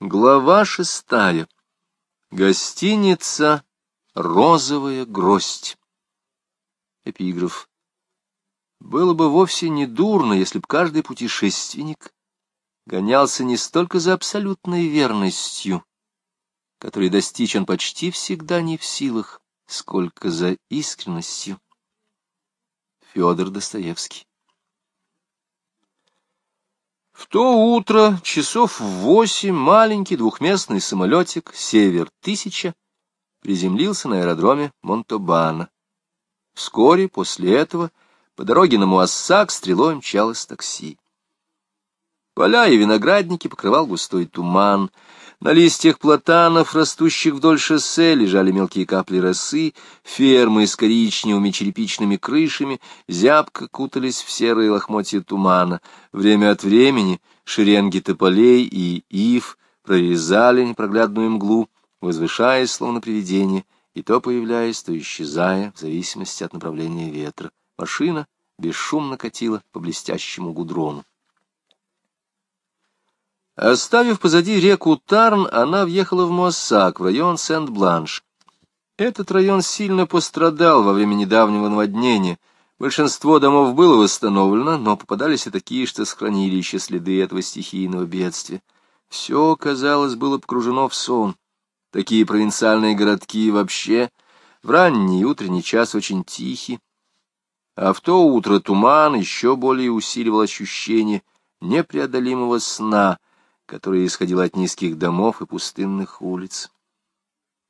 Глава шестая. Гостиница «Розовая гроздь». Эпиграф. Было бы вовсе не дурно, если б каждый путешественник гонялся не столько за абсолютной верностью, которой достичь он почти всегда не в силах, сколько за искренностью. Федор Достоевский в то утро, часов в восемь, маленький двухместный самолетик «Север-1000» приземлился на аэродроме Монтобана. Вскоре после этого по дороге на Муассак стрелой мчалось такси. Поля и виноградники покрывал густой туман — на листьях платанов, растущих вдоль шоссе, лежали мелкие капли росы, фермы с коричневыми черепичными крышами зябко кутались в серые лохмотья тумана. Время от времени шеренги тополей и ив прорезали непроглядную мглу, возвышаясь, словно привидение, и то появляясь, то исчезая, в зависимости от направления ветра. Машина бесшумно катила по блестящему гудрону. Оставив позади реку Тарн, она въехала в Муассак, в район Сент-Бланш. Этот район сильно пострадал во время недавнего наводнения. Большинство домов было восстановлено, но попадались и такие, что сохранили еще следы этого стихийного бедствия. Все, казалось, было погружено в сон. Такие провинциальные городки вообще в ранний утренний час очень тихи, а в то утро туман еще более усиливал ощущение непреодолимого сна — которая исходила от низких домов и пустынных улиц.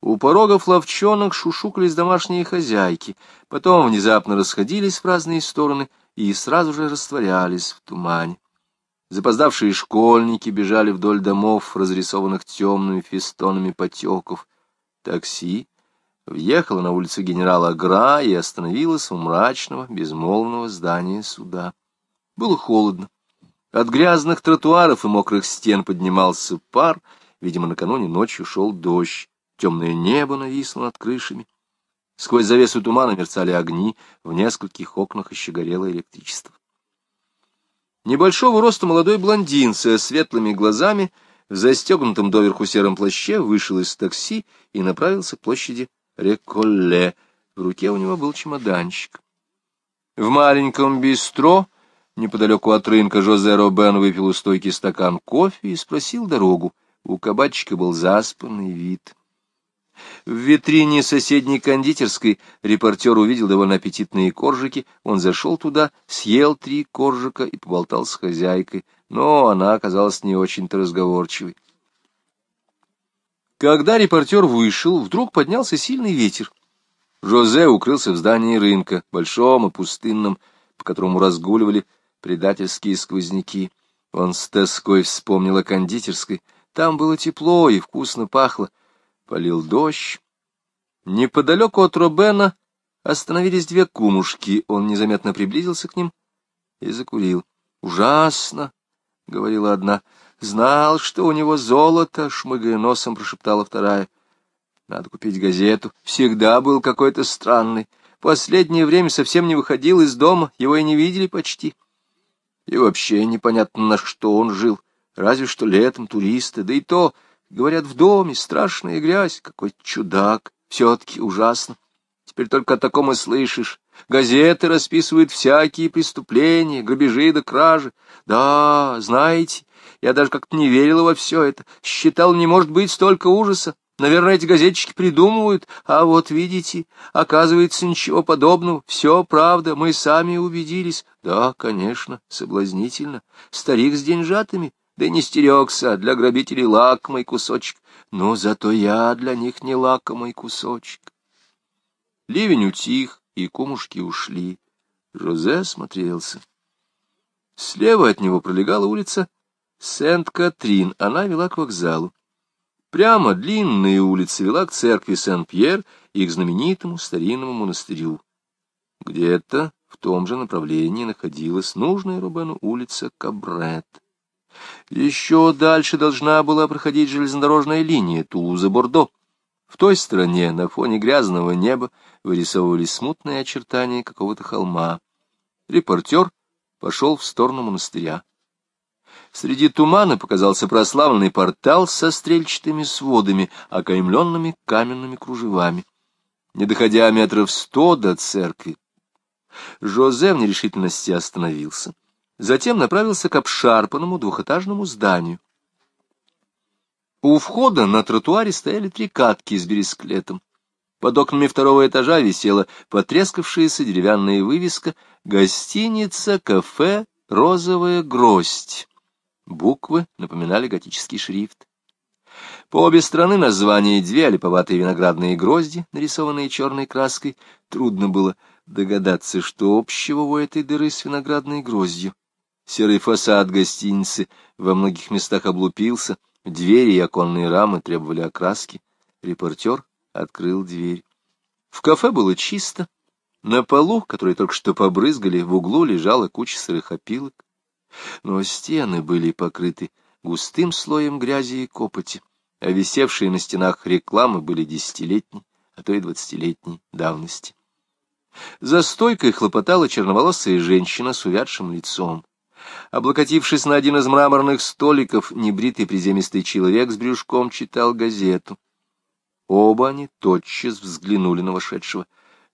У порогов ловчонок шушукались домашние хозяйки, потом внезапно расходились в разные стороны и сразу же растворялись в тумане. Запоздавшие школьники бежали вдоль домов, разрисованных темными фестонами потеков. Такси въехало на улицу генерала Гра и остановилось у мрачного, безмолвного здания суда. Было холодно. От грязных тротуаров и мокрых стен поднимался пар, видимо, накануне ночью шел дождь, темное небо нависло над крышами. Сквозь завесу тумана мерцали огни, в нескольких окнах еще горело электричество. Небольшого роста молодой блондин со светлыми глазами в застегнутом доверху сером плаще вышел из такси и направился к площади Реколле. В руке у него был чемоданчик. В маленьком бистро Неподалеку от рынка Жозе Робен выпил у стойки стакан кофе и спросил дорогу. У кабачика был заспанный вид. В витрине соседней кондитерской репортер увидел довольно аппетитные коржики. Он зашел туда, съел три коржика и поболтал с хозяйкой, но она оказалась не очень-то разговорчивой. Когда репортер вышел, вдруг поднялся сильный ветер. Жозе укрылся в здании рынка, большом и пустынном, по которому разгуливали предательские сквозняки. Он с тоской вспомнил о кондитерской. Там было тепло и вкусно пахло. Полил дождь. Неподалеку от Робена остановились две кумушки. Он незаметно приблизился к ним и закурил. «Ужасно!» — говорила одна. «Знал, что у него золото!» — шмыгая носом прошептала вторая. «Надо купить газету. Всегда был какой-то странный. Последнее время совсем не выходил из дома, его и не видели почти». И вообще непонятно, на что он жил. Разве что летом туристы, да и то, говорят, в доме страшная грязь, какой чудак, все-таки ужасно. Теперь только о таком и слышишь. Газеты расписывают всякие преступления, грабежи да кражи. Да, знаете, я даже как-то не верила во все это, считал, не может быть столько ужаса. Наверное, эти газетчики придумывают, а вот видите, оказывается, ничего подобного, все правда, мы сами убедились. Да, конечно, соблазнительно, старик с деньжатами, да не стерегся, для грабителей лакомый кусочек, но зато я для них не лакомый кусочек. Ливень утих, и кумушки ушли. Жозе смотрелся. Слева от него пролегала улица Сент-Катрин, она вела к вокзалу. Прямо длинная улица вела к церкви Сен-Пьер и к знаменитому старинному монастырю. Где-то в том же направлении находилась нужная Рубену улица Кабрет. Еще дальше должна была проходить железнодорожная линия Тулуза-Бордо. В той стороне, на фоне грязного неба, вырисовывались смутные очертания какого-то холма. Репортер пошел в сторону монастыря. Среди тумана показался прославленный портал со стрельчатыми сводами, окаймленными каменными кружевами. Не доходя метров сто до церкви, Жозе в нерешительности остановился. Затем направился к обшарпанному двухэтажному зданию. У входа на тротуаре стояли три катки с бересклетом. Под окнами второго этажа висела потрескавшаяся деревянная вывеска «Гостиница, кафе, розовая гроздь». Буквы напоминали готический шрифт. По обе стороны названия две олиповатые виноградные грозди, нарисованные черной краской. Трудно было догадаться, что общего у этой дыры с виноградной гроздью. Серый фасад гостиницы во многих местах облупился, двери и оконные рамы требовали окраски. Репортер открыл дверь. В кафе было чисто. На полу, который только что побрызгали, в углу лежала куча сырых опилок но стены были покрыты густым слоем грязи и копоти, а висевшие на стенах рекламы были десятилетней, а то и двадцатилетней давности. За стойкой хлопотала черноволосая женщина с увядшим лицом. Облокотившись на один из мраморных столиков, небритый приземистый человек с брюшком читал газету. Оба они тотчас взглянули на вошедшего.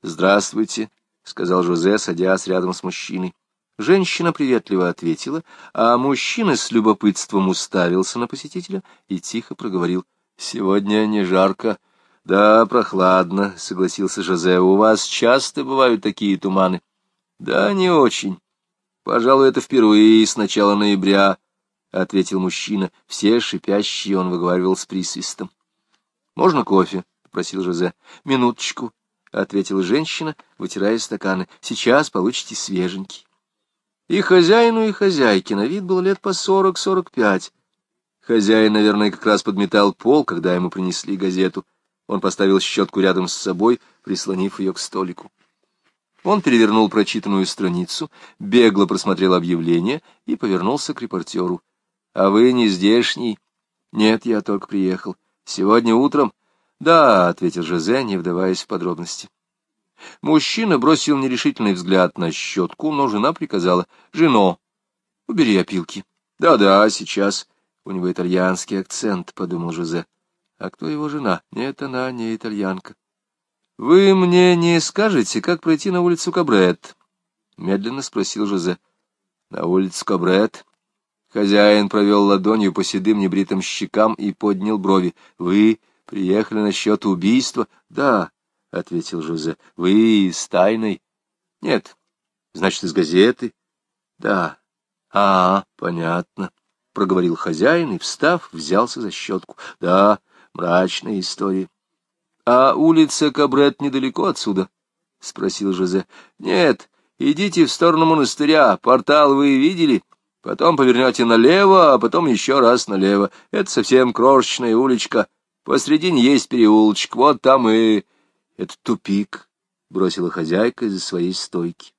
«Здравствуйте», — сказал Жозе, садясь рядом с мужчиной. Женщина приветливо ответила, а мужчина с любопытством уставился на посетителя и тихо проговорил. — Сегодня не жарко. — Да, прохладно, — согласился Жозе. — У вас часто бывают такие туманы? — Да, не очень. Пожалуй, это впервые с начала ноября, — ответил мужчина. Все шипящие он выговаривал с присвистом. — Можно кофе? — попросил Жозе. — Минуточку, — ответила женщина, вытирая стаканы. — Сейчас получите свеженький. И хозяину, и хозяйке на вид было лет по сорок-сорок пять. Хозяин, наверное, как раз подметал пол, когда ему принесли газету. Он поставил щетку рядом с собой, прислонив ее к столику. Он перевернул прочитанную страницу, бегло просмотрел объявление и повернулся к репортеру. — А вы не здешний? — Нет, я только приехал. — Сегодня утром? — Да, — ответил Жозе, не вдаваясь в подробности. Мужчина бросил нерешительный взгляд на щетку, но жена приказала. — Жено, убери опилки. Да — Да-да, сейчас. У него итальянский акцент, — подумал Жозе. — А кто его жена? Нет, она не итальянка. — Вы мне не скажете, как пройти на улицу Кабрет? — медленно спросил Жозе. — На улицу Кабрет? Хозяин провел ладонью по седым небритым щекам и поднял брови. — Вы приехали насчет убийства? — Да. — ответил Жозе. — Вы из тайной? — Нет. — Значит, из газеты? — Да. — А, понятно, — проговорил хозяин и, встав, взялся за щетку. — Да, мрачная история. — А улица Кабрет недалеко отсюда? — спросил Жозе. — Нет, идите в сторону монастыря. Портал вы видели? Потом повернете налево, а потом еще раз налево. Это совсем крошечная уличка. Посредине есть переулочек, вот там и... Это тупик, — бросила хозяйка из-за своей стойки.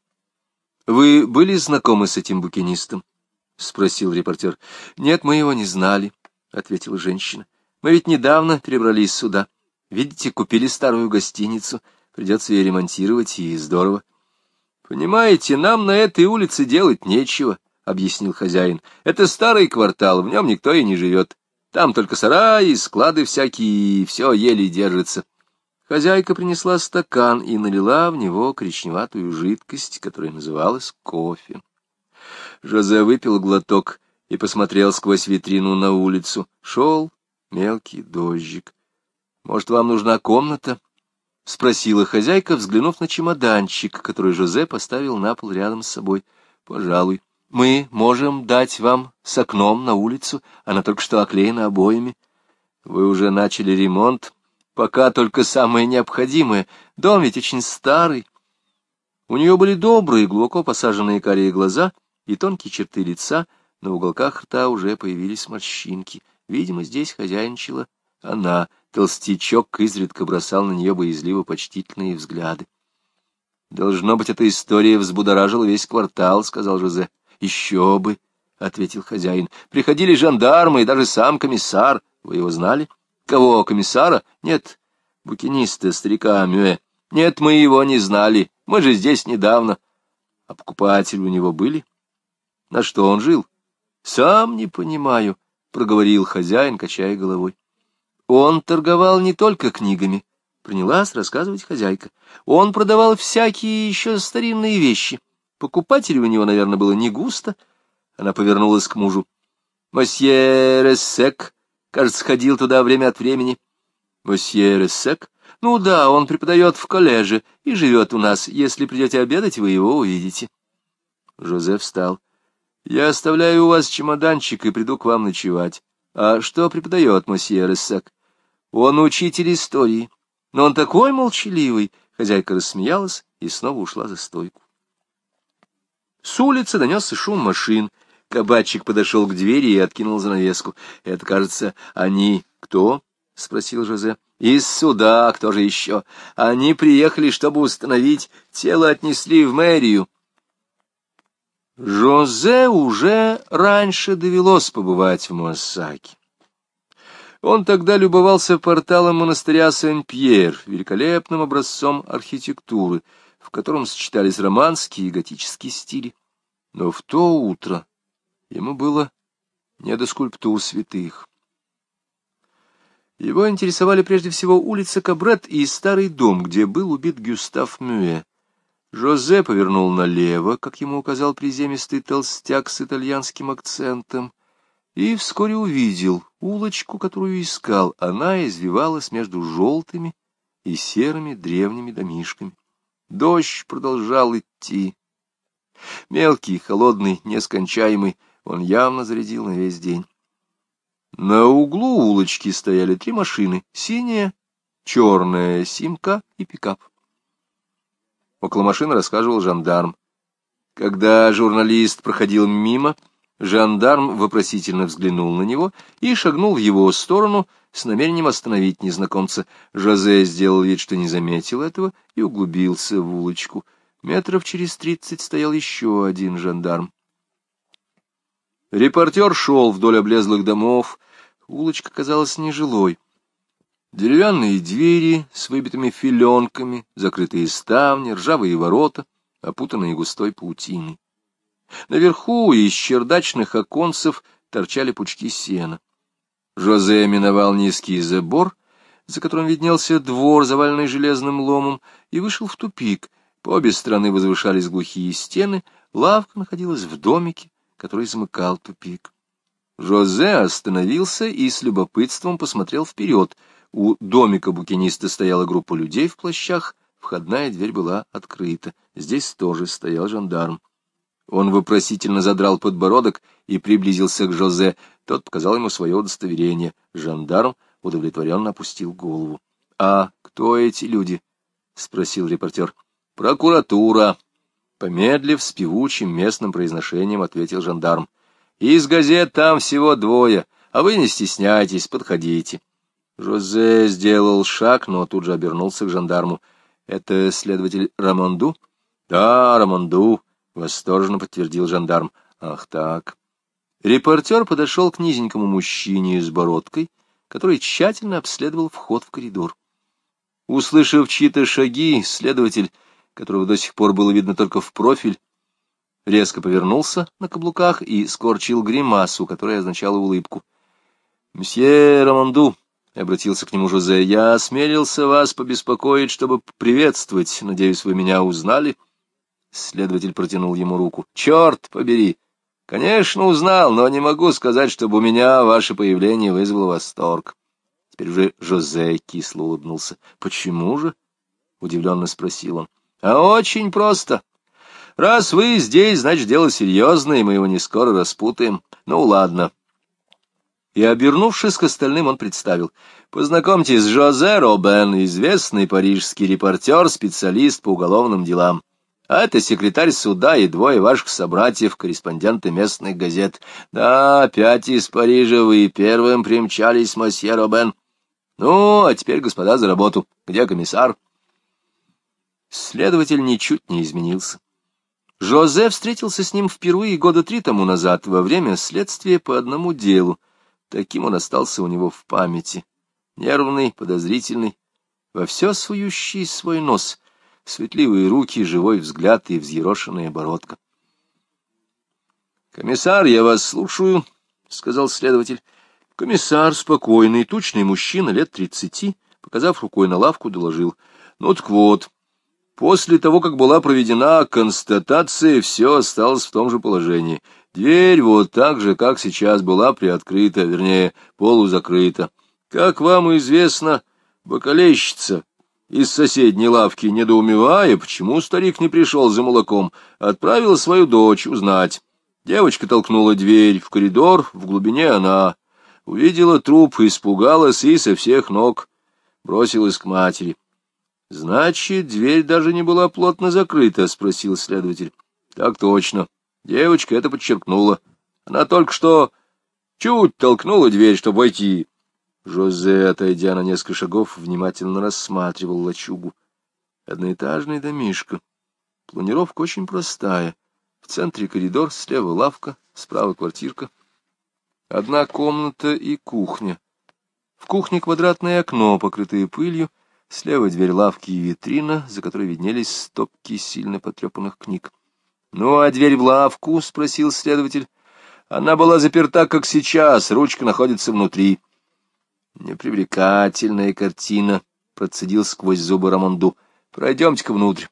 — Вы были знакомы с этим букинистом? — спросил репортер. — Нет, мы его не знали, — ответила женщина. — Мы ведь недавно перебрались сюда. Видите, купили старую гостиницу. Придется ее ремонтировать, и здорово. — Понимаете, нам на этой улице делать нечего, — объяснил хозяин. — Это старый квартал, в нем никто и не живет. Там только сараи, склады всякие, и все еле держится. Хозяйка принесла стакан и налила в него коричневатую жидкость, которая называлась кофе. Жозе выпил глоток и посмотрел сквозь витрину на улицу. Шел мелкий дождик. — Может, вам нужна комната? — спросила хозяйка, взглянув на чемоданчик, который Жозе поставил на пол рядом с собой. — Пожалуй. Мы можем дать вам с окном на улицу, она только что оклеена обоями. Вы уже начали ремонт, Пока только самое необходимое. Дом ведь очень старый. У нее были добрые, глубоко посаженные карие глаза и тонкие черты лица, на уголках рта уже появились морщинки. Видимо, здесь хозяйничала она. Толстячок изредка бросал на нее боязливо почтительные взгляды. «Должно быть, эта история взбудоражила весь квартал», — сказал Жозе. «Еще бы», — ответил хозяин. «Приходили жандармы и даже сам комиссар. Вы его знали?» Кого, комиссара? Нет, букиниста, старика Мюэ. Нет, мы его не знали, мы же здесь недавно. А покупатели у него были? На что он жил? Сам не понимаю, — проговорил хозяин, качая головой. Он торговал не только книгами, — принялась рассказывать хозяйка. Он продавал всякие еще старинные вещи. Покупателей у него, наверное, было не густо. Она повернулась к мужу. Мосье Рессек, кажется, ходил туда время от времени. Мосье Рессек? Ну да, он преподает в коллеже и живет у нас. Если придете обедать, вы его увидите. Жозеф встал. Я оставляю у вас чемоданчик и приду к вам ночевать. А что преподает мосье Рессек? Он учитель истории. Но он такой молчаливый. Хозяйка рассмеялась и снова ушла за стойку. С улицы донесся шум машин. Кабачик подошел к двери и откинул занавеску. — Это, кажется, они... — Кто? — спросил Жозе. — Из суда, кто же еще? Они приехали, чтобы установить. Тело отнесли в мэрию. Жозе уже раньше довелось побывать в Муассаке. Он тогда любовался порталом монастыря Сен-Пьер, великолепным образцом архитектуры, в котором сочетались романские и готические стили. Но в то утро ему было не до скульптур святых. Его интересовали прежде всего улица Кабрет и старый дом, где был убит Гюстав Мюэ. Жозе повернул налево, как ему указал приземистый толстяк с итальянским акцентом, и вскоре увидел улочку, которую искал. Она извивалась между желтыми и серыми древними домишками. Дождь продолжал идти. Мелкий, холодный, нескончаемый, он явно зарядил на весь день. На углу улочки стояли три машины — синяя, черная «Симка» и пикап. Около машины рассказывал жандарм. Когда журналист проходил мимо, жандарм вопросительно взглянул на него и шагнул в его сторону с намерением остановить незнакомца. Жозе сделал вид, что не заметил этого, и углубился в улочку. Метров через тридцать стоял еще один жандарм. Репортер шел вдоль облезлых домов. Улочка казалась нежилой. Деревянные двери с выбитыми филенками, закрытые ставни, ржавые ворота, опутанные густой паутиной. Наверху из чердачных оконцев торчали пучки сена. Жозе миновал низкий забор, за которым виднелся двор, заваленный железным ломом, и вышел в тупик. По обе стороны возвышались глухие стены, лавка находилась в домике, который замыкал тупик. Жозе остановился и с любопытством посмотрел вперед — у домика букиниста стояла группа людей в плащах, входная дверь была открыта. Здесь тоже стоял жандарм. Он вопросительно задрал подбородок и приблизился к Жозе. Тот показал ему свое удостоверение. Жандарм удовлетворенно опустил голову. — А кто эти люди? — спросил репортер. — Прокуратура. Помедлив с певучим местным произношением, ответил жандарм. — Из газет там всего двое, а вы не стесняйтесь, подходите. Жозе сделал шаг, но тут же обернулся к жандарму. — Это следователь Рамонду? — Да, Рамонду, — восторженно подтвердил жандарм. — Ах так. Репортер подошел к низенькому мужчине с бородкой, который тщательно обследовал вход в коридор. Услышав чьи-то шаги, следователь, которого до сих пор было видно только в профиль, резко повернулся на каблуках и скорчил гримасу, которая означала улыбку. — Мсье Рамонду, — обратился к нему Жозе, — я осмелился вас побеспокоить, чтобы приветствовать. Надеюсь, вы меня узнали? Следователь протянул ему руку. — Черт побери! Конечно, узнал, но не могу сказать, чтобы у меня ваше появление вызвало восторг. Теперь уже Жозе кисло улыбнулся. — Почему же? — удивленно спросил он. — А очень просто. Раз вы здесь, значит, дело серьезное, и мы его не скоро распутаем. Ну, ладно. — и, обернувшись к остальным, он представил. «Познакомьтесь, Жозе Робен, известный парижский репортер, специалист по уголовным делам. А это секретарь суда и двое ваших собратьев, корреспонденты местных газет. Да, опять из Парижа вы первым примчались, мосье Робен. Ну, а теперь, господа, за работу. Где комиссар?» Следователь ничуть не изменился. Жозе встретился с ним впервые года три тому назад, во время следствия по одному делу — Таким он остался у него в памяти. Нервный, подозрительный, во все сующий свой нос, светливые руки, живой взгляд и взъерошенная бородка. Комиссар, я вас слушаю, — сказал следователь. Комиссар, спокойный, тучный мужчина, лет тридцати, показав рукой на лавку, доложил. Ну так вот, после того, как была проведена констатация, все осталось в том же положении. Дверь вот так же, как сейчас, была приоткрыта, вернее, полузакрыта. Как вам известно, бокалейщица из соседней лавки, недоумевая, почему старик не пришел за молоком, отправила свою дочь узнать. Девочка толкнула дверь в коридор, в глубине она увидела труп, испугалась и со всех ног бросилась к матери. — Значит, дверь даже не была плотно закрыта? — спросил следователь. — Так точно. Девочка это подчеркнула. Она только что чуть толкнула дверь, чтобы войти. Жозе, отойдя на несколько шагов, внимательно рассматривал лачугу. Одноэтажный домишко. Планировка очень простая. В центре коридор, слева лавка, справа квартирка. Одна комната и кухня. В кухне квадратное окно, покрытое пылью, слева дверь лавки и витрина, за которой виднелись стопки сильно потрепанных книг. «Ну, а дверь в лавку?» — спросил следователь. «Она была заперта, как сейчас, ручка находится внутри». «Непривлекательная картина», — процедил сквозь зубы Рамонду. «Пройдемте-ка внутрь».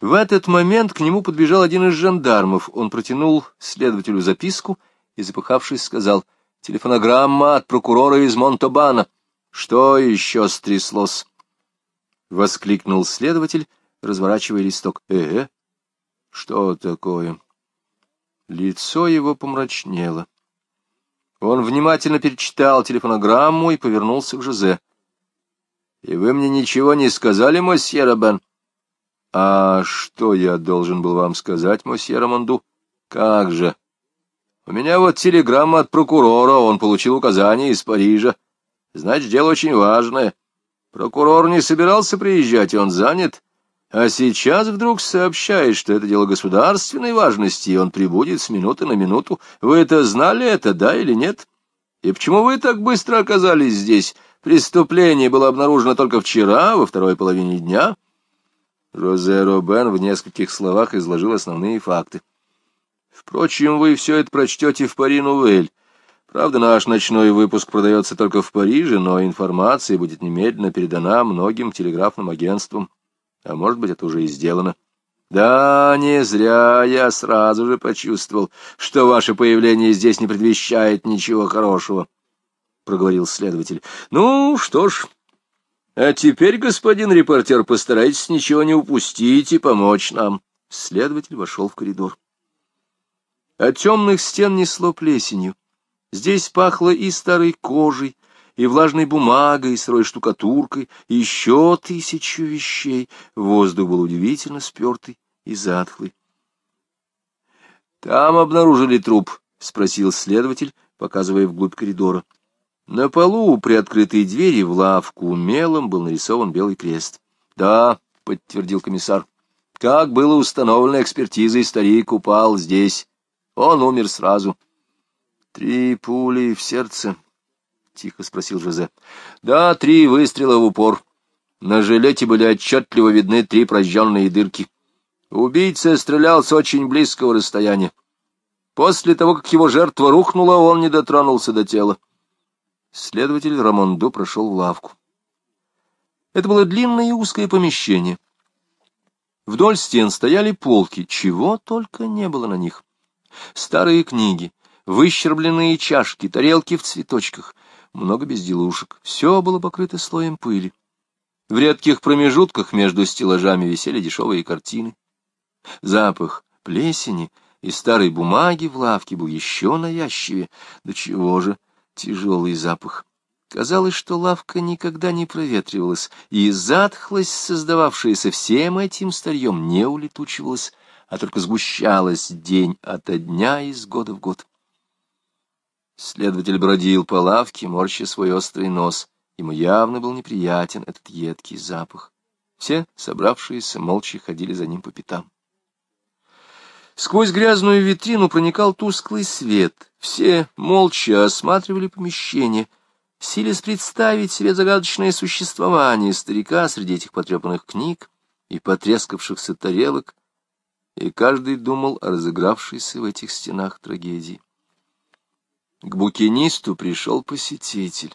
В этот момент к нему подбежал один из жандармов. Он протянул следователю записку и, запыхавшись, сказал, «Телефонограмма от прокурора из Монтобана». «Что еще стряслось?» — воскликнул следователь, разворачивая листок. «Э, что такое? Лицо его помрачнело. Он внимательно перечитал телефонограмму и повернулся к Жозе. — И вы мне ничего не сказали, мосье Робен? — А что я должен был вам сказать, мосье Рамонду? — Как же? У меня вот телеграмма от прокурора, он получил указание из Парижа. Значит, дело очень важное. Прокурор не собирался приезжать, он занят. А сейчас вдруг сообщает, что это дело государственной важности, и он прибудет с минуты на минуту. Вы это знали это, да или нет? И почему вы так быстро оказались здесь? Преступление было обнаружено только вчера, во второй половине дня. Розе Робен в нескольких словах изложил основные факты. Впрочем, вы все это прочтете в Пари-Нувель. Правда, наш ночной выпуск продается только в Париже, но информация будет немедленно передана многим телеграфным агентствам. А может быть, это уже и сделано. Да, не зря я сразу же почувствовал, что ваше появление здесь не предвещает ничего хорошего, — проговорил следователь. Ну, что ж, а теперь, господин репортер, постарайтесь ничего не упустить и помочь нам. Следователь вошел в коридор. От темных стен несло плесенью. Здесь пахло и старой кожей, и влажной бумагой, и сырой штукатуркой, и еще тысячу вещей. Воздух был удивительно спертый и затхлый. — Там обнаружили труп? — спросил следователь, показывая вглубь коридора. На полу у приоткрытой двери в лавку мелом был нарисован белый крест. — Да, — подтвердил комиссар. — Как было установлено экспертизой, старик упал здесь. Он умер сразу. — Три пули в сердце, тихо спросил Жозе. — Да, три выстрела в упор. На жилете были отчетливо видны три прожженные дырки. Убийца стрелял с очень близкого расстояния. После того, как его жертва рухнула, он не дотронулся до тела. Следователь Рамондо прошел в лавку. Это было длинное и узкое помещение. Вдоль стен стояли полки, чего только не было на них. Старые книги, выщербленные чашки, тарелки в цветочках, много безделушек. Все было покрыто слоем пыли. В редких промежутках между стеллажами висели дешевые картины. Запах плесени и старой бумаги в лавке был еще навязчивее. Да чего же тяжелый запах. Казалось, что лавка никогда не проветривалась, и затхлость, создававшаяся всем этим старьем, не улетучивалась, а только сгущалась день ото дня из года в год. Следователь бродил по лавке, морща свой острый нос. Ему явно был неприятен этот едкий запах. Все, собравшиеся, молча ходили за ним по пятам. Сквозь грязную витрину проникал тусклый свет. Все молча осматривали помещение, силясь представить себе загадочное существование старика среди этих потрепанных книг и потрескавшихся тарелок, и каждый думал о разыгравшейся в этих стенах трагедии. К букинисту пришел посетитель.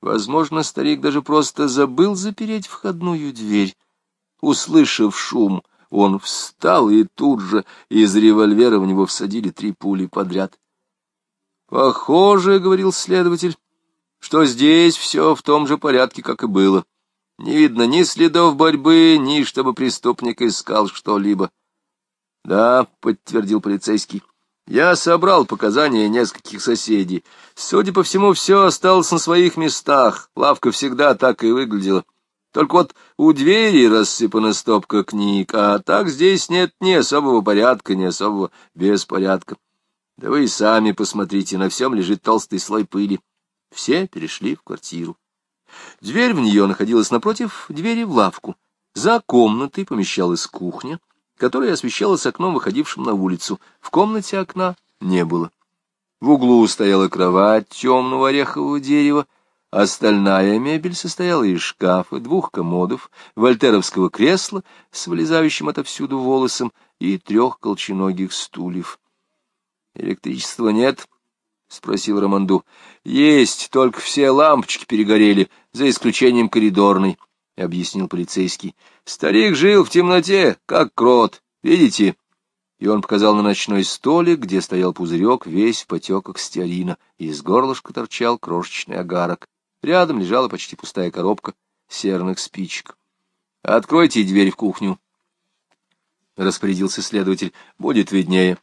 Возможно, старик даже просто забыл запереть входную дверь. Услышав шум, он встал, и тут же из револьвера в него всадили три пули подряд. «Похоже, — говорил следователь, — что здесь все в том же порядке, как и было. Не видно ни следов борьбы, ни чтобы преступник искал что-либо. — Да, — подтвердил полицейский, — я собрал показания нескольких соседей. Судя по всему, все осталось на своих местах, лавка всегда так и выглядела. Только вот у двери рассыпана стопка книг, а так здесь нет ни особого порядка, ни особого беспорядка. Да вы и сами посмотрите, на всем лежит толстый слой пыли. Все перешли в квартиру. Дверь в нее находилась напротив двери в лавку. За комнатой помещалась кухня, которая освещалась окном, выходившим на улицу. В комнате окна не было. В углу стояла кровать темного орехового дерева, Остальная мебель состояла из шкафа, двух комодов, вольтеровского кресла с вылезающим отовсюду волосом и трех колченогих стульев. «Электричества нет?» — спросил Романду. «Есть, только все лампочки перегорели, за исключением коридорной», — объяснил полицейский. «Старик жил в темноте, как крот, видите?» И он показал на ночной столик, где стоял пузырек, весь в потеках стеарина, и из горлышка торчал крошечный агарок. Рядом лежала почти пустая коробка серных спичек. — Откройте дверь в кухню, — распорядился следователь. — Будет виднее.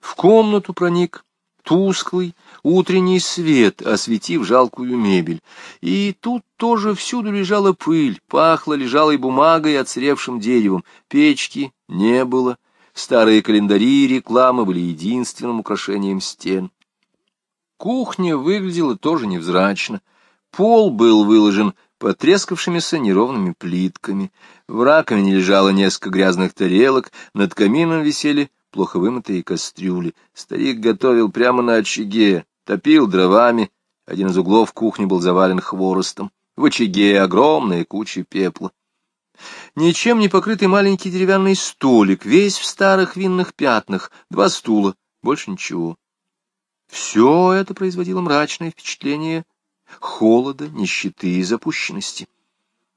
В комнату проник тусклый утренний свет, осветив жалкую мебель. И тут тоже всюду лежала пыль, пахло лежалой бумагой и отсревшим деревом. Печки не было. Старые календари и рекламы были единственным украшением стен. Кухня выглядела тоже невзрачно. Пол был выложен потрескавшимися неровными плитками. В раковине лежало несколько грязных тарелок, над камином висели плохо вымытые кастрюли. Старик готовил прямо на очаге, топил дровами. Один из углов кухни был завален хворостом. В очаге огромная куча пепла. Ничем не покрытый маленький деревянный столик, весь в старых винных пятнах, два стула, больше ничего. Все это производило мрачное впечатление холода, нищеты и запущенности.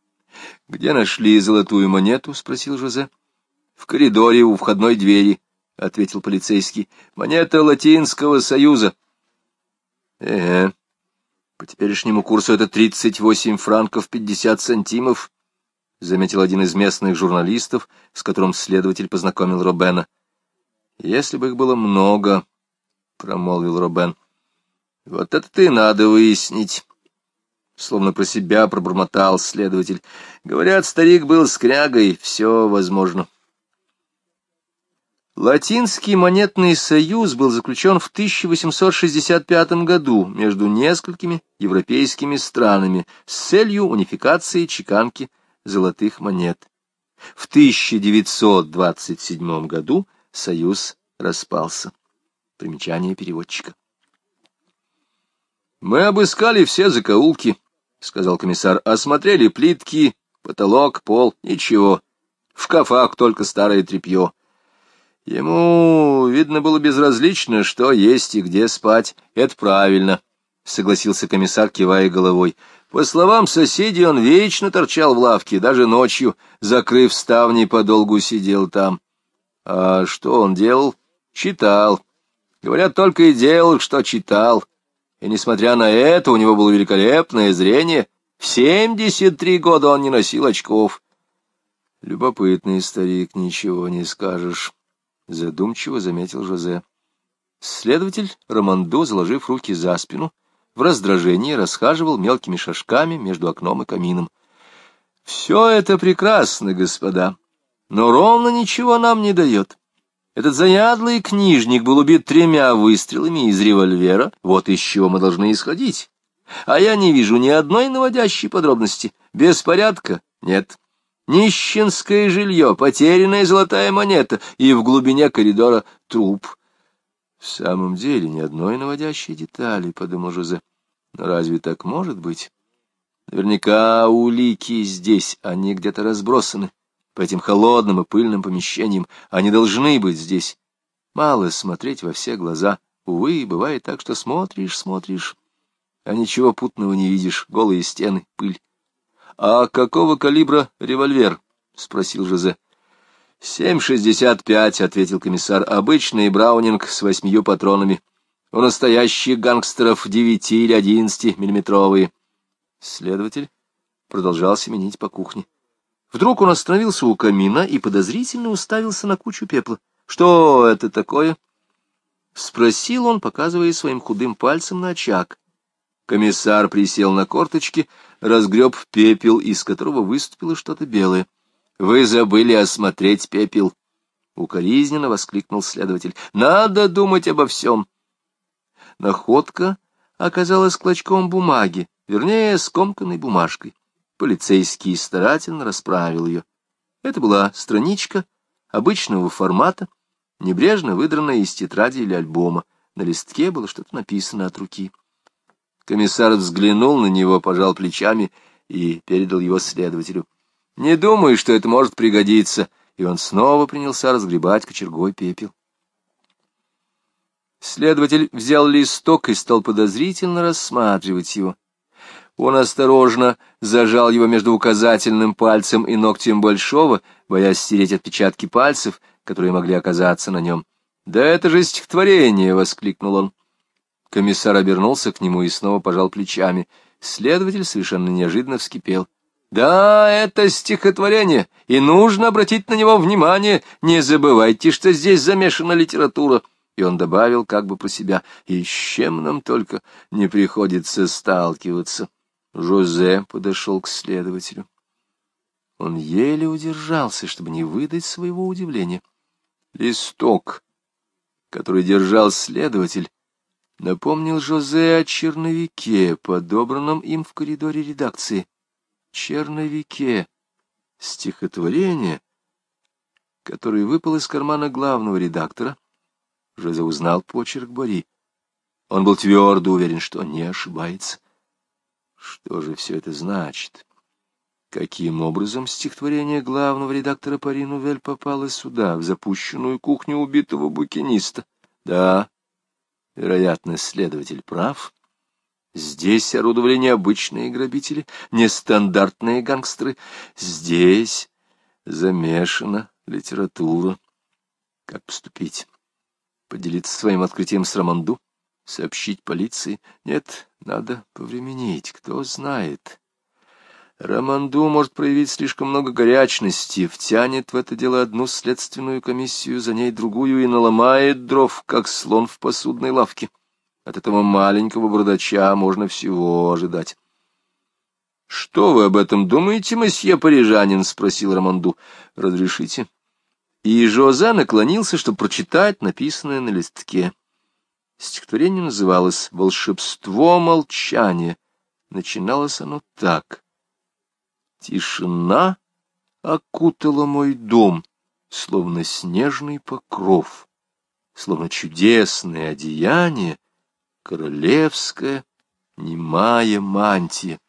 — Где нашли золотую монету? — спросил Жозе. — В коридоре у входной двери, — ответил полицейский. — Монета Латинского Союза. Э, — Э, по теперешнему курсу это тридцать восемь франков пятьдесят сантимов, — заметил один из местных журналистов, с которым следователь познакомил Робена. — Если бы их было много, — промолвил Робен. — Вот это-то и надо выяснить. Словно про себя пробормотал следователь. Говорят, старик был скрягой, все возможно. Латинский монетный союз был заключен в 1865 году между несколькими европейскими странами с целью унификации чеканки золотых монет. В 1927 году союз распался. Примечание переводчика. Мы обыскали все закоулки, — сказал комиссар. Осмотрели плитки, потолок, пол, ничего. В шкафах только старое тряпье. Ему, видно, было безразлично, что есть и где спать. Это правильно, — согласился комиссар, кивая головой. По словам соседей, он вечно торчал в лавке, даже ночью, закрыв ставни, подолгу сидел там. А что он делал? Читал. Говорят, только и делал, что читал и, несмотря на это, у него было великолепное зрение. В семьдесят три года он не носил очков. Любопытный старик, ничего не скажешь, — задумчиво заметил Жозе. Следователь Романдо, заложив руки за спину, в раздражении расхаживал мелкими шажками между окном и камином. — Все это прекрасно, господа, но ровно ничего нам не дает. Этот заядлый книжник был убит тремя выстрелами из револьвера, вот из чего мы должны исходить. А я не вижу ни одной наводящей подробности. Беспорядка нет. Нищенское жилье, потерянная золотая монета, и в глубине коридора труп. В самом деле ни одной наводящей детали, — подумал Жозе. Но разве так может быть? Наверняка улики здесь, они где-то разбросаны по этим холодным и пыльным помещениям. Они должны быть здесь. Мало смотреть во все глаза. Увы, бывает так, что смотришь, смотришь, а ничего путного не видишь. Голые стены, пыль. — А какого калибра револьвер? — спросил Жозе. — Семь шестьдесят пять, — ответил комиссар. — Обычный браунинг с восьмию патронами. У настоящих гангстеров девяти или одиннадцати миллиметровые. Следователь продолжал семенить по кухне. Вдруг он остановился у камина и подозрительно уставился на кучу пепла. — Что это такое? — спросил он, показывая своим худым пальцем на очаг. Комиссар присел на корточки, разгреб пепел, из которого выступило что-то белое. — Вы забыли осмотреть пепел! — укоризненно воскликнул следователь. — Надо думать обо всем! Находка оказалась клочком бумаги, вернее, скомканной бумажкой. Полицейский старательно расправил ее. Это была страничка обычного формата, небрежно выдранная из тетради или альбома. На листке было что-то написано от руки. Комиссар взглянул на него, пожал плечами и передал его следователю. «Не думаю, что это может пригодиться», и он снова принялся разгребать кочергой пепел. Следователь взял листок и стал подозрительно рассматривать его. Он осторожно зажал его между указательным пальцем и ногтем большого, боясь стереть отпечатки пальцев, которые могли оказаться на нем. «Да это же стихотворение!» — воскликнул он. Комиссар обернулся к нему и снова пожал плечами. Следователь совершенно неожиданно вскипел. «Да, это стихотворение, и нужно обратить на него внимание. Не забывайте, что здесь замешана литература». И он добавил как бы про себя, «И с чем нам только не приходится сталкиваться». Жозе подошел к следователю. Он еле удержался, чтобы не выдать своего удивления. Листок, который держал следователь, напомнил Жозе о черновике, подобранном им в коридоре редакции. Черновике. Стихотворение, которое выпал из кармана главного редактора. Жозе узнал почерк Бори. Он был твердо уверен, что не ошибается. Что же все это значит? Каким образом стихотворение главного редактора Пари Нувель попало сюда, в запущенную кухню убитого букиниста? Да, вероятно, следователь прав. Здесь орудовали необычные грабители, нестандартные гангстеры. Здесь замешана литература. Как поступить? Поделиться своим открытием с Раманду? Сообщить полиции? Нет, надо повременить, кто знает. Романду может проявить слишком много горячности, втянет в это дело одну следственную комиссию, за ней другую и наломает дров, как слон в посудной лавке. От этого маленького бродача можно всего ожидать. — Что вы об этом думаете, месье парижанин? — спросил Романду. — Разрешите? И Жозе наклонился, чтобы прочитать написанное на листке. Стихотворение называлось «Волшебство молчания». Начиналось оно так. Тишина окутала мой дом, словно снежный покров, словно чудесное одеяние, королевская немая мантия.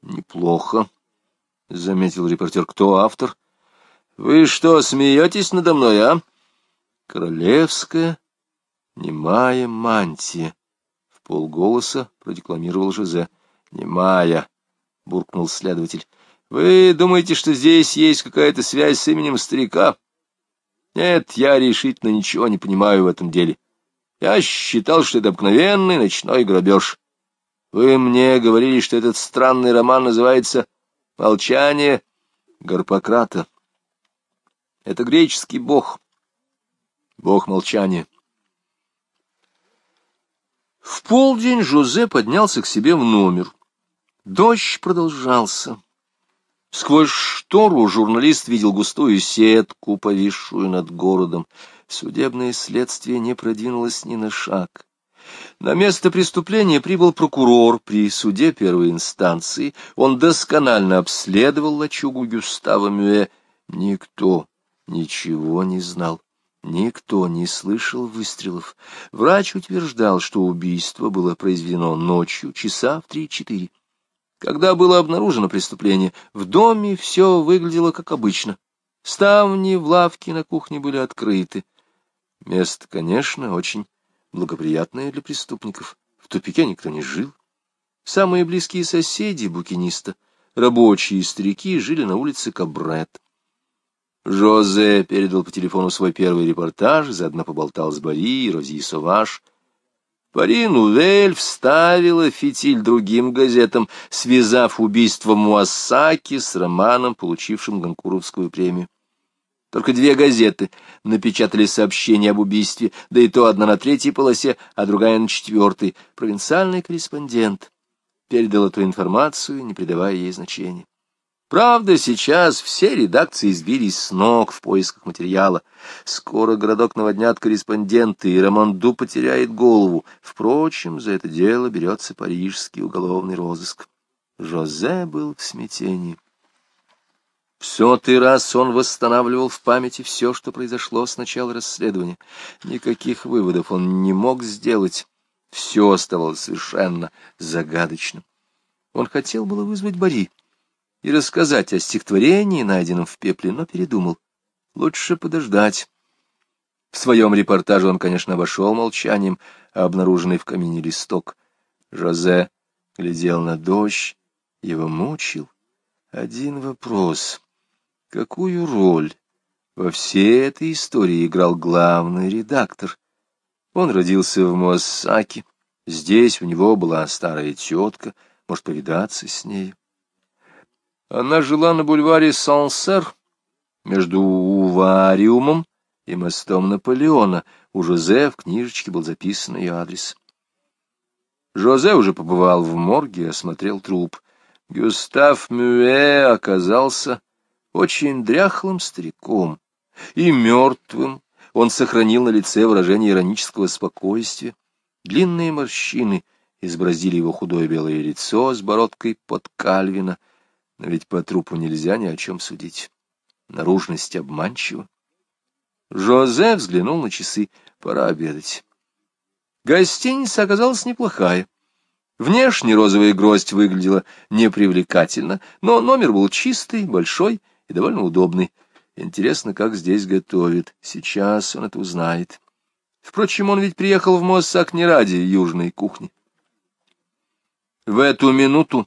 Неплохо, — заметил репортер. Кто автор? Вы что, смеетесь надо мной, а? Королевская Немая мантия. В полголоса продекламировал Жозе. Немая, буркнул следователь. Вы думаете, что здесь есть какая-то связь с именем старика? Нет, я решительно ничего не понимаю в этом деле. Я считал, что это обыкновенный ночной грабеж. Вы мне говорили, что этот странный роман называется «Молчание Гарпократа». Это греческий бог, бог молчания. В полдень Жозе поднялся к себе в номер. Дождь продолжался. Сквозь штору журналист видел густую сетку, повисшую над городом. Судебное следствие не продвинулось ни на шаг. На место преступления прибыл прокурор при суде первой инстанции. Он досконально обследовал лачугу Гюстава Мюэ. Никто ничего не знал. Никто не слышал выстрелов. Врач утверждал, что убийство было произведено ночью, часа в три-четыре. Когда было обнаружено преступление, в доме все выглядело как обычно. Ставни в лавке на кухне были открыты. Место, конечно, очень благоприятное для преступников. В тупике никто не жил. Самые близкие соседи букиниста, рабочие старики, жили на улице Кабрет. Жозе передал по телефону свой первый репортаж, заодно поболтал с Бари и Рози Соваш. Пари Нувель вставила фитиль другим газетам, связав убийство Муассаки с романом, получившим Ганкуровскую премию. Только две газеты напечатали сообщение об убийстве, да и то одна на третьей полосе, а другая на четвертой. Провинциальный корреспондент передал эту информацию, не придавая ей значения. Правда, сейчас все редакции сбились с ног в поисках материала. Скоро городок наводнят корреспонденты, и Романду потеряет голову. Впрочем, за это дело берется парижский уголовный розыск. Жозе был в смятении. В сотый раз он восстанавливал в памяти все, что произошло с начала расследования. Никаких выводов он не мог сделать. Все оставалось совершенно загадочным. Он хотел было вызвать Бори и рассказать о стихотворении, найденном в пепле, но передумал. Лучше подождать. В своем репортаже он, конечно, обошел молчанием, а обнаруженный в камине листок. Жозе глядел на дождь, его мучил один вопрос. Какую роль во всей этой истории играл главный редактор? Он родился в Моссаке. Здесь у него была старая тетка, может, повидаться с ней. Она жила на бульваре Сансер, между Увариумом и мостом Наполеона. У Жозе в книжечке был записан ее адрес. Жозе уже побывал в морге, осмотрел труп. Гюстав Мюэ оказался очень дряхлым стариком и мертвым. Он сохранил на лице выражение иронического спокойствия. Длинные морщины изобразили его худое белое лицо с бородкой под Кальвина. Ведь по трупу нельзя ни о чем судить. Наружность обманчива. Жозе взглянул на часы. Пора обедать. Гостиница оказалась неплохая. Внешне розовая гроздь выглядела непривлекательно, но номер был чистый, большой и довольно удобный. Интересно, как здесь готовят. Сейчас он это узнает. Впрочем, он ведь приехал в Моссак не ради южной кухни. В эту минуту,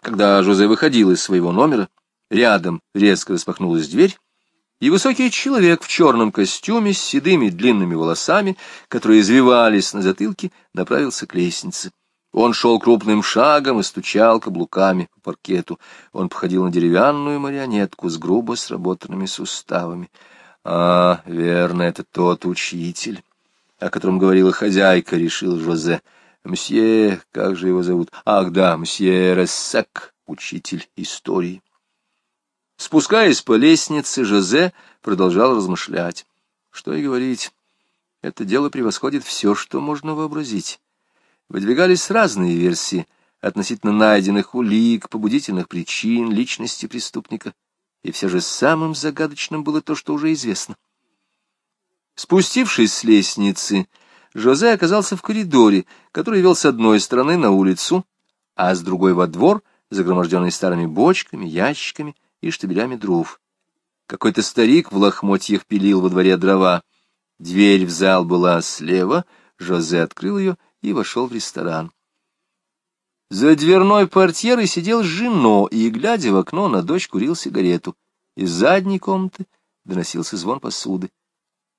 когда Жозе выходил из своего номера, рядом резко распахнулась дверь, и высокий человек в черном костюме с седыми длинными волосами, которые извивались на затылке, направился к лестнице. Он шел крупным шагом и стучал каблуками по паркету. Он походил на деревянную марионетку с грубо сработанными суставами. А, верно, это тот учитель, о котором говорила хозяйка, решил Жозе. Мсье, как же его зовут? Ах, да, мсье Рессек, учитель истории. Спускаясь по лестнице, Жозе продолжал размышлять. Что и говорить, это дело превосходит все, что можно вообразить. Выдвигались разные версии относительно найденных улик, побудительных причин, личности преступника, и все же самым загадочным было то, что уже известно. Спустившись с лестницы, Жозе оказался в коридоре, который вел с одной стороны на улицу, а с другой во двор, загроможденный старыми бочками, ящиками и штабелями дров. Какой-то старик в лохмотьях пилил во дворе дрова. Дверь в зал была слева, Жозе открыл ее и вошел в ресторан. За дверной портьерой сидел Жено и, глядя в окно, на дочь курил сигарету. Из задней комнаты доносился звон посуды.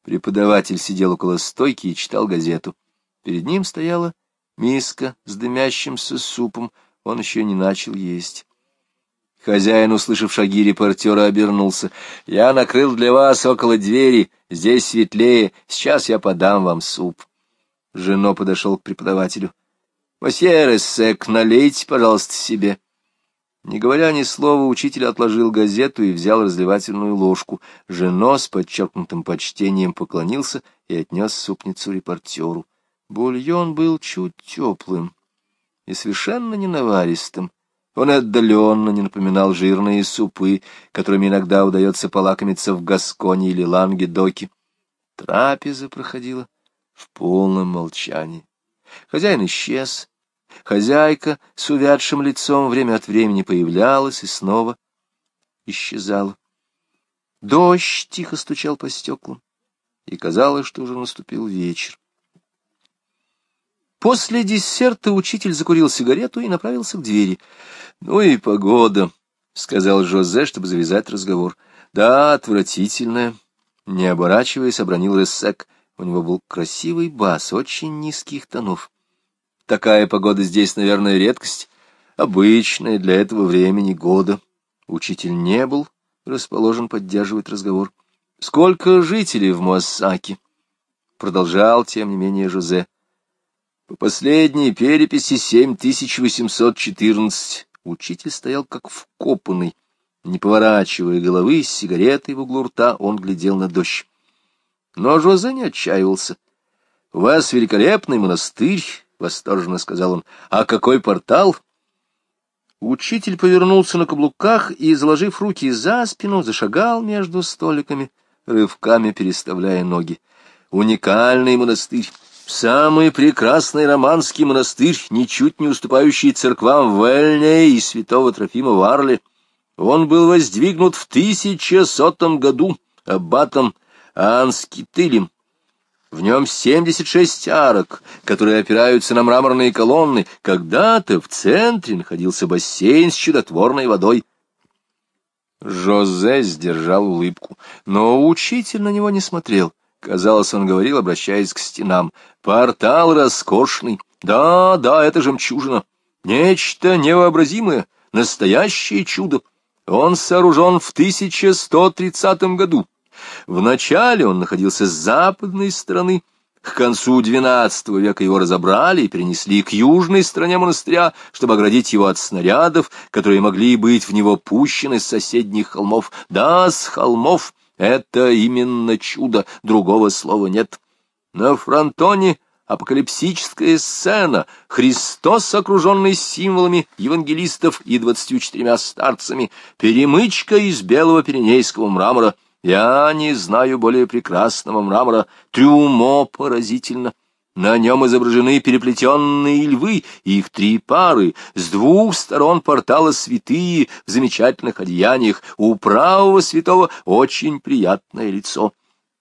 Преподаватель сидел около стойки и читал газету. Перед ним стояла миска с дымящимся супом, он еще не начал есть. Хозяин, услышав шаги репортера, обернулся. «Я накрыл для вас около двери, здесь светлее, сейчас я подам вам суп». Жено подошел к преподавателю. — Мосье Рессек, налейте, пожалуйста, себе. Не говоря ни слова, учитель отложил газету и взял разливательную ложку. Жено с подчеркнутым почтением поклонился и отнес супницу репортеру. Бульон был чуть теплым и совершенно ненаваристым. Он отдаленно не напоминал жирные супы, которыми иногда удается полакомиться в Гасконе или Лангедоке. Трапеза проходила в полном молчании. Хозяин исчез. Хозяйка с увядшим лицом время от времени появлялась и снова исчезала. Дождь тихо стучал по стеклам, и казалось, что уже наступил вечер. После десерта учитель закурил сигарету и направился к двери. — Ну и погода, — сказал Жозе, чтобы завязать разговор. — Да, отвратительная. Не оборачиваясь, обронил Рессек. У него был красивый бас, очень низких тонов. Такая погода здесь, наверное, редкость, обычная для этого времени года. Учитель не был расположен поддерживать разговор. — Сколько жителей в Муассаке? — продолжал, тем не менее, Жозе. По последней переписи 7814. Учитель стоял как вкопанный. Не поворачивая головы, с сигаретой в углу рта он глядел на дождь. Но Жозе не отчаивался. — У вас великолепный монастырь, — восторженно сказал он. — А какой портал? Учитель повернулся на каблуках и, заложив руки за спину, зашагал между столиками, рывками переставляя ноги. Уникальный монастырь. Самый прекрасный романский монастырь, ничуть не уступающий церквам в Эльне и святого Трофима в Арле. Он был воздвигнут в тысячесотом году аббатом Анскитылем. В нем семьдесят шесть арок, которые опираются на мраморные колонны. Когда-то в центре находился бассейн с чудотворной водой. Жозе сдержал улыбку, но учитель на него не смотрел. Казалось, он говорил, обращаясь к стенам. «Портал роскошный. Да, да, это жемчужина. Нечто невообразимое, настоящее чудо. Он сооружен в 1130 году. Вначале он находился с западной стороны. К концу XII века его разобрали и перенесли к южной стороне монастыря, чтобы оградить его от снарядов, которые могли быть в него пущены с соседних холмов. Да, с холмов!» Это именно чудо, другого слова нет. На фронтоне апокалипсическая сцена, Христос, окруженный символами евангелистов и двадцатью четырьмя старцами, перемычка из белого пиренейского мрамора. Я не знаю более прекрасного мрамора, трюмо поразительно. На нем изображены переплетенные львы, их три пары, с двух сторон портала святые в замечательных одеяниях, у правого святого очень приятное лицо.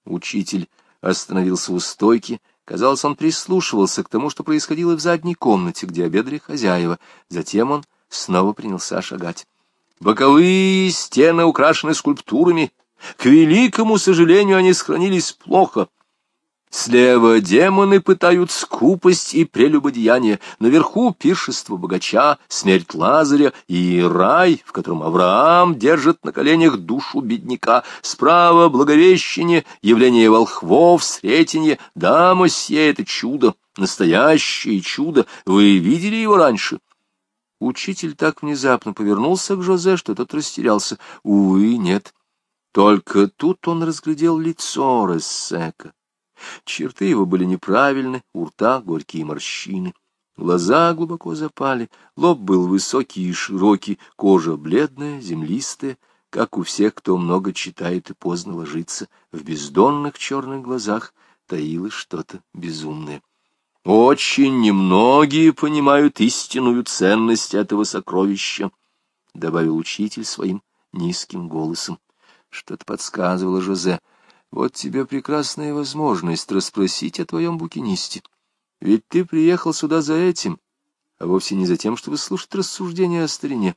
Учитель остановился у стойки, казалось, он прислушивался к тому, что происходило в задней комнате, где обедали хозяева. Затем он снова принялся шагать. Боковые стены украшены скульптурами. К великому сожалению, они сохранились плохо — Слева демоны пытают скупость и прелюбодеяние, наверху пиршество богача, смерть Лазаря и рай, в котором Авраам держит на коленях душу бедняка, справа благовещение, явление волхвов, сретенье, да, мосье, это чудо, настоящее чудо, вы видели его раньше? Учитель так внезапно повернулся к Жозе, что тот растерялся. Увы, нет. Только тут он разглядел лицо Рессека. Черты его были неправильны, у рта горькие морщины. Глаза глубоко запали, лоб был высокий и широкий, кожа бледная, землистая, как у всех, кто много читает и поздно ложится. В бездонных черных глазах таилось что-то безумное. «Очень немногие понимают истинную ценность этого сокровища», — добавил учитель своим низким голосом. Что-то подсказывало Жозе. Вот тебе прекрасная возможность расспросить о твоем букинисте. Ведь ты приехал сюда за этим, а вовсе не за тем, чтобы слушать рассуждения о старине.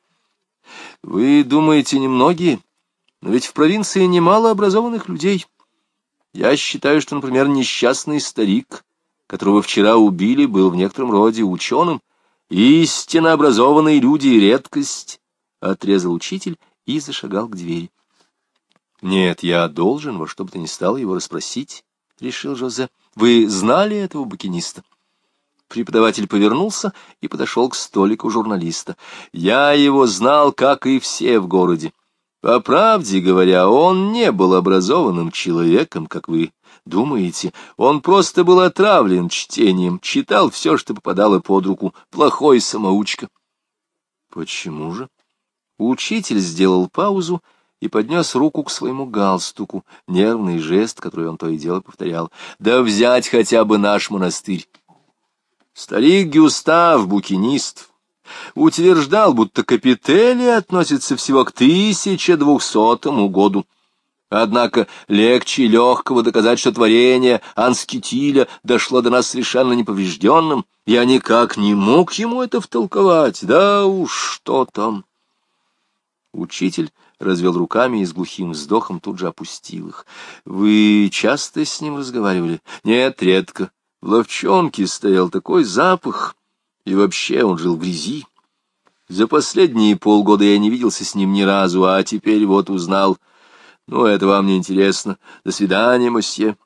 Вы думаете, немногие? Но ведь в провинции немало образованных людей. Я считаю, что, например, несчастный старик, которого вчера убили, был в некотором роде ученым. Истинно образованные люди — редкость, — отрезал учитель и зашагал к двери. Нет, я должен во что бы то ни стало его расспросить, — решил Жозе. Вы знали этого букиниста? Преподаватель повернулся и подошел к столику журналиста. Я его знал, как и все в городе. По правде говоря, он не был образованным человеком, как вы думаете. Он просто был отравлен чтением, читал все, что попадало под руку. Плохой самоучка. Почему же? Учитель сделал паузу и поднес руку к своему галстуку, нервный жест, который он то и дело повторял. «Да взять хотя бы наш монастырь!» Старик Гюстав, букинист, утверждал, будто капители относятся всего к 1200 году, Однако легче легкого доказать, что творение Анскитиля дошло до нас совершенно неповрежденным. Я никак не мог ему это втолковать. Да уж, что там. Учитель развел руками и с глухим вздохом тут же опустил их. — Вы часто с ним разговаривали? — Нет, редко. В ловчонке стоял такой запах, и вообще он жил в грязи. За последние полгода я не виделся с ним ни разу, а теперь вот узнал. Ну, это вам не интересно. До свидания, мосье.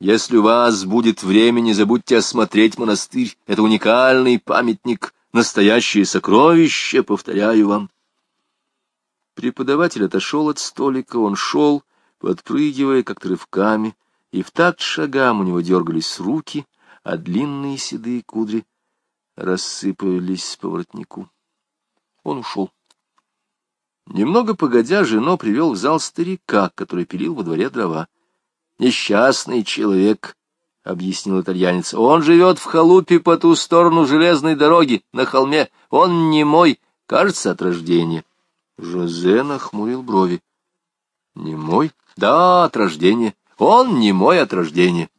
Если у вас будет время, не забудьте осмотреть монастырь. Это уникальный памятник, настоящее сокровище, повторяю вам. Преподаватель отошел от столика, он шел, подпрыгивая как-то рывками, и в такт шагам у него дергались руки, а длинные седые кудри рассыпались по воротнику. Он ушел. Немного погодя, жено привел в зал старика, который пилил во дворе дрова. «Несчастный человек», — объяснил итальянец, — «он живет в халупе по ту сторону железной дороги, на холме. Он не мой, кажется, от рождения». Жозе нахмурил брови. — Не мой? Да, от рождения. Он не мой от рождения.